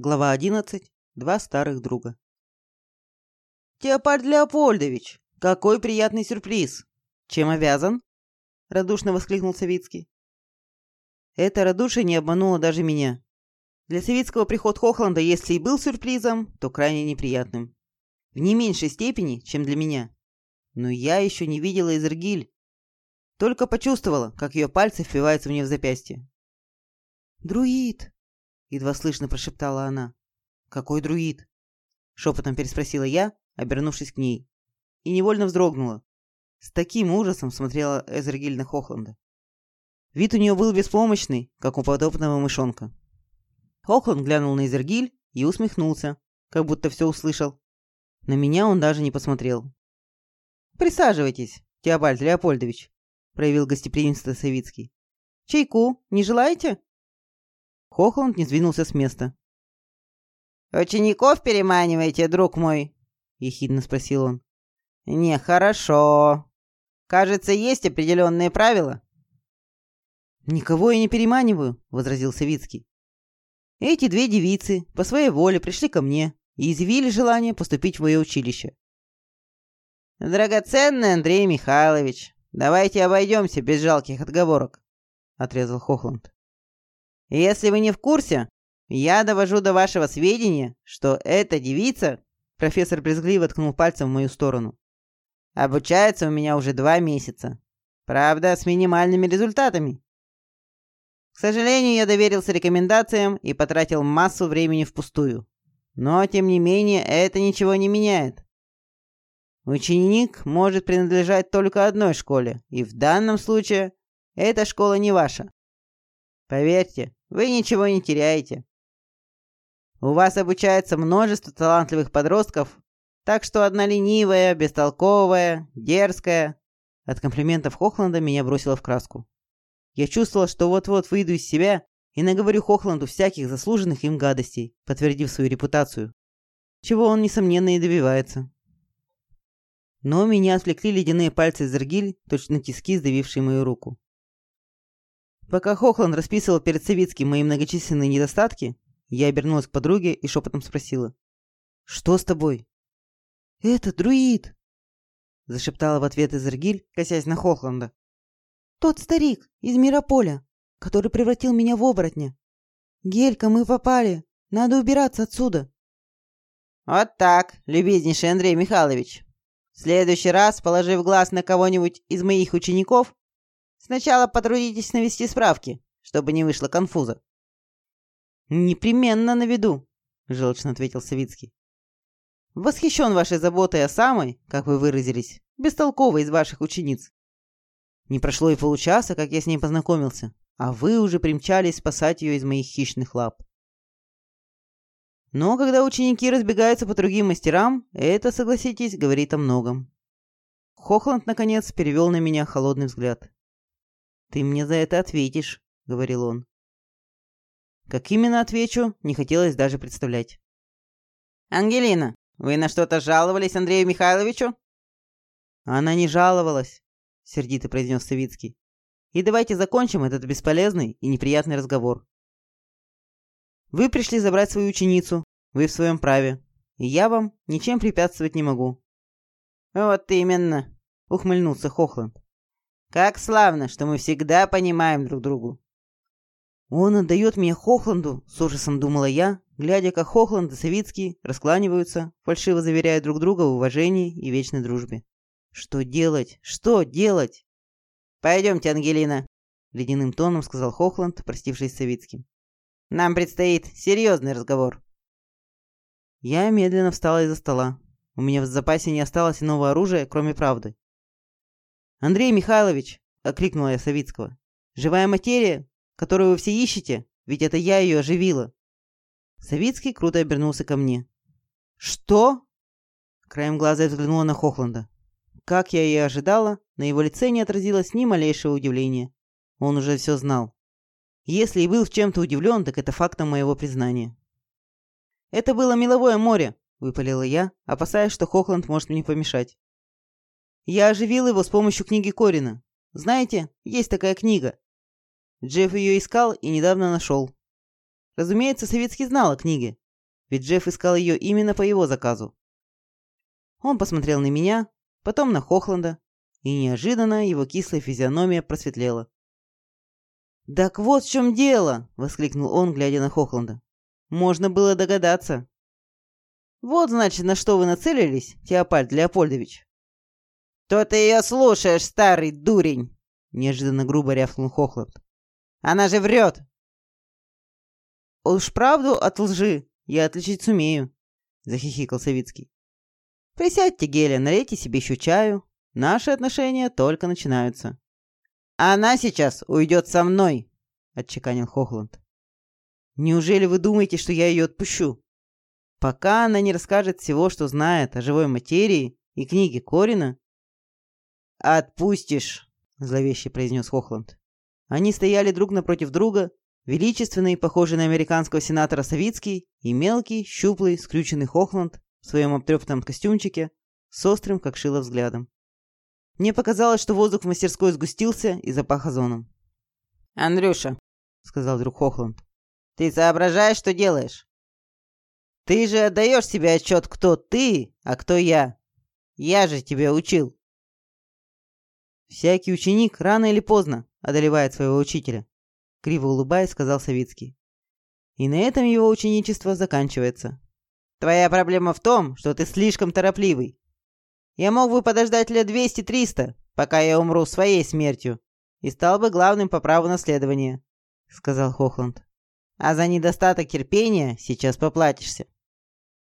Глава 11. Два старых друга. «Теопард Леопольдович, какой приятный сюрприз! Чем обязан?» — радушно воскликнул Савицкий. Это радушие не обмануло даже меня. Для Савицкого приход Хохланда, если и был сюрпризом, то крайне неприятным. В не меньшей степени, чем для меня. Но я еще не видела Изергиль. Только почувствовала, как ее пальцы впиваются мне в запястье. «Друид!» — едва слышно прошептала она. «Какой друид?» — шепотом переспросила я, обернувшись к ней. И невольно вздрогнула. С таким ужасом смотрела Эзергиль на Хохланда. Вид у нее был беспомощный, как у подобного мышонка. Хохланд глянул на Эзергиль и усмехнулся, как будто все услышал. На меня он даже не посмотрел. «Присаживайтесь, Теобальд Леопольдович», — проявил гостеприимство Савицкий. «Чайку не желаете?» Хохланд не сдвинулся с места. «Учеников переманиваете, друг мой?» — ехидно спросил он. «Нехорошо. Кажется, есть определенные правила». «Никого я не переманиваю», — возразил Савицкий. «Эти две девицы по своей воле пришли ко мне и изъявили желание поступить в мое училище». «Драгоценный Андрей Михайлович, давайте обойдемся без жалких отговорок», — отрезал Хохланд. Если вы не в курсе, я довожу до вашего сведения, что эта девица, профессор брезгливо ткнул пальцем в мою сторону, обучается у меня уже два месяца. Правда, с минимальными результатами. К сожалению, я доверился рекомендациям и потратил массу времени впустую. Но, тем не менее, это ничего не меняет. Ученик может принадлежать только одной школе, и в данном случае эта школа не ваша. Поверьте, вы ничего не теряете. У вас обучается множество талантливых подростков, так что одна ленивая, бестолковая, дерзкая. От комплиментов Хохланда меня бросило в краску. Я чувствовал, что вот-вот выйду из себя и наговорю Хохланду всяких заслуженных им гадостей, подтвердив свою репутацию. Чего он, несомненно, и добивается. Но меня отвлекли ледяные пальцы Зергиль, точно тиски, сдавившие мою руку. Пока Хохланд расписывал перед Савицким мои многочисленные недостатки, я обернулась к подруге и шепотом спросила. «Что с тобой?» «Это друид!» Зашептала в ответ Изергиль, косясь на Хохланда. «Тот старик из Мирополя, который превратил меня в оборотня. Гелька, мы попали. Надо убираться отсюда». «Вот так, любезнейший Андрей Михайлович. В следующий раз, положив глаз на кого-нибудь из моих учеников, Сначала потрудитесь навести справки, чтобы не вышло конфуза». «Непременно наведу», — желчно ответил Савицкий. «Восхищен вашей заботой о самой, как вы выразились, бестолковой из ваших учениц. Не прошло и получаса, как я с ней познакомился, а вы уже примчались спасать ее из моих хищных лап. Но когда ученики разбегаются по другим мастерам, это, согласитесь, говорит о многом. Хохланд, наконец, перевел на меня холодный взгляд. «Ты мне за это ответишь», — говорил он. Как именно отвечу, не хотелось даже представлять. «Ангелина, вы на что-то жаловались Андрею Михайловичу?» «Она не жаловалась», — сердито произнес Савицкий. «И давайте закончим этот бесполезный и неприятный разговор. Вы пришли забрать свою ученицу, вы в своем праве, и я вам ничем препятствовать не могу». «Вот именно», — ухмыльнулся Хохланд. Как славно, что мы всегда понимаем друг другу. Он отдает меня Хохланду, с ужасом думала я, глядя, как Хохланд и Савицкий раскланиваются, фальшиво заверяя друг друга в уважении и вечной дружбе. Что делать? Что делать? Пойдемте, Ангелина, ледяным тоном сказал Хохланд, простившись с Савицким. Нам предстоит серьезный разговор. Я медленно встала из-за стола. У меня в запасе не осталось иного оружия, кроме правды. «Андрей Михайлович!» — окликнула я Савицкого. «Живая материя, которую вы все ищете, ведь это я ее оживила». Савицкий круто обернулся ко мне. «Что?» Краем глаза я взглянула на Хохланда. Как я и ожидала, на его лице не отразилось ни малейшего удивления. Он уже все знал. Если и был в чем-то удивлен, так это фактом моего признания. «Это было меловое море», — выпалила я, опасаясь, что Хохланд может мне помешать. Я оживил его с помощью книги Корина. Знаете, есть такая книга. Джефф ее искал и недавно нашел. Разумеется, Советский знал о книге, ведь Джефф искал ее именно по его заказу. Он посмотрел на меня, потом на Хохланда, и неожиданно его кислая физиономия просветлела. «Так вот в чем дело!» — воскликнул он, глядя на Хохланда. «Можно было догадаться». «Вот, значит, на что вы нацелились, Теопальд Леопольдович». «То ты ее слушаешь, старый дурень!» — неожиданно грубо рявкнул Хохланд. «Она же врет!» «Уж правду от лжи я отличить сумею», — захихикал Савицкий. «Присядьте, Геля, налейте себе еще чаю. Наши отношения только начинаются». «Она сейчас уйдет со мной», — отчеканил Хохланд. «Неужели вы думаете, что я ее отпущу? Пока она не расскажет всего, что знает о живой материи и книге Корина». «Отпустишь», — зловеще произнес Хохланд. Они стояли друг напротив друга, величественный, похожий на американского сенатора Савицкий, и мелкий, щуплый, скрюченный Хохланд в своем обтрепанном костюмчике с острым, как шило, взглядом. Мне показалось, что воздух в мастерской сгустился и запах озоном. «Андрюша», — сказал вдруг Хохланд, — «ты соображаешь, что делаешь? Ты же отдаешь себе отчет, кто ты, а кто я. Я же тебя учил». «Всякий ученик рано или поздно одолевает своего учителя», — криво улыбаясь, сказал Савицкий. «И на этом его ученичество заканчивается. Твоя проблема в том, что ты слишком торопливый. Я мог бы подождать лет 200-300, пока я умру своей смертью, и стал бы главным по праву наследования», — сказал Хохланд. «А за недостаток терпения сейчас поплатишься».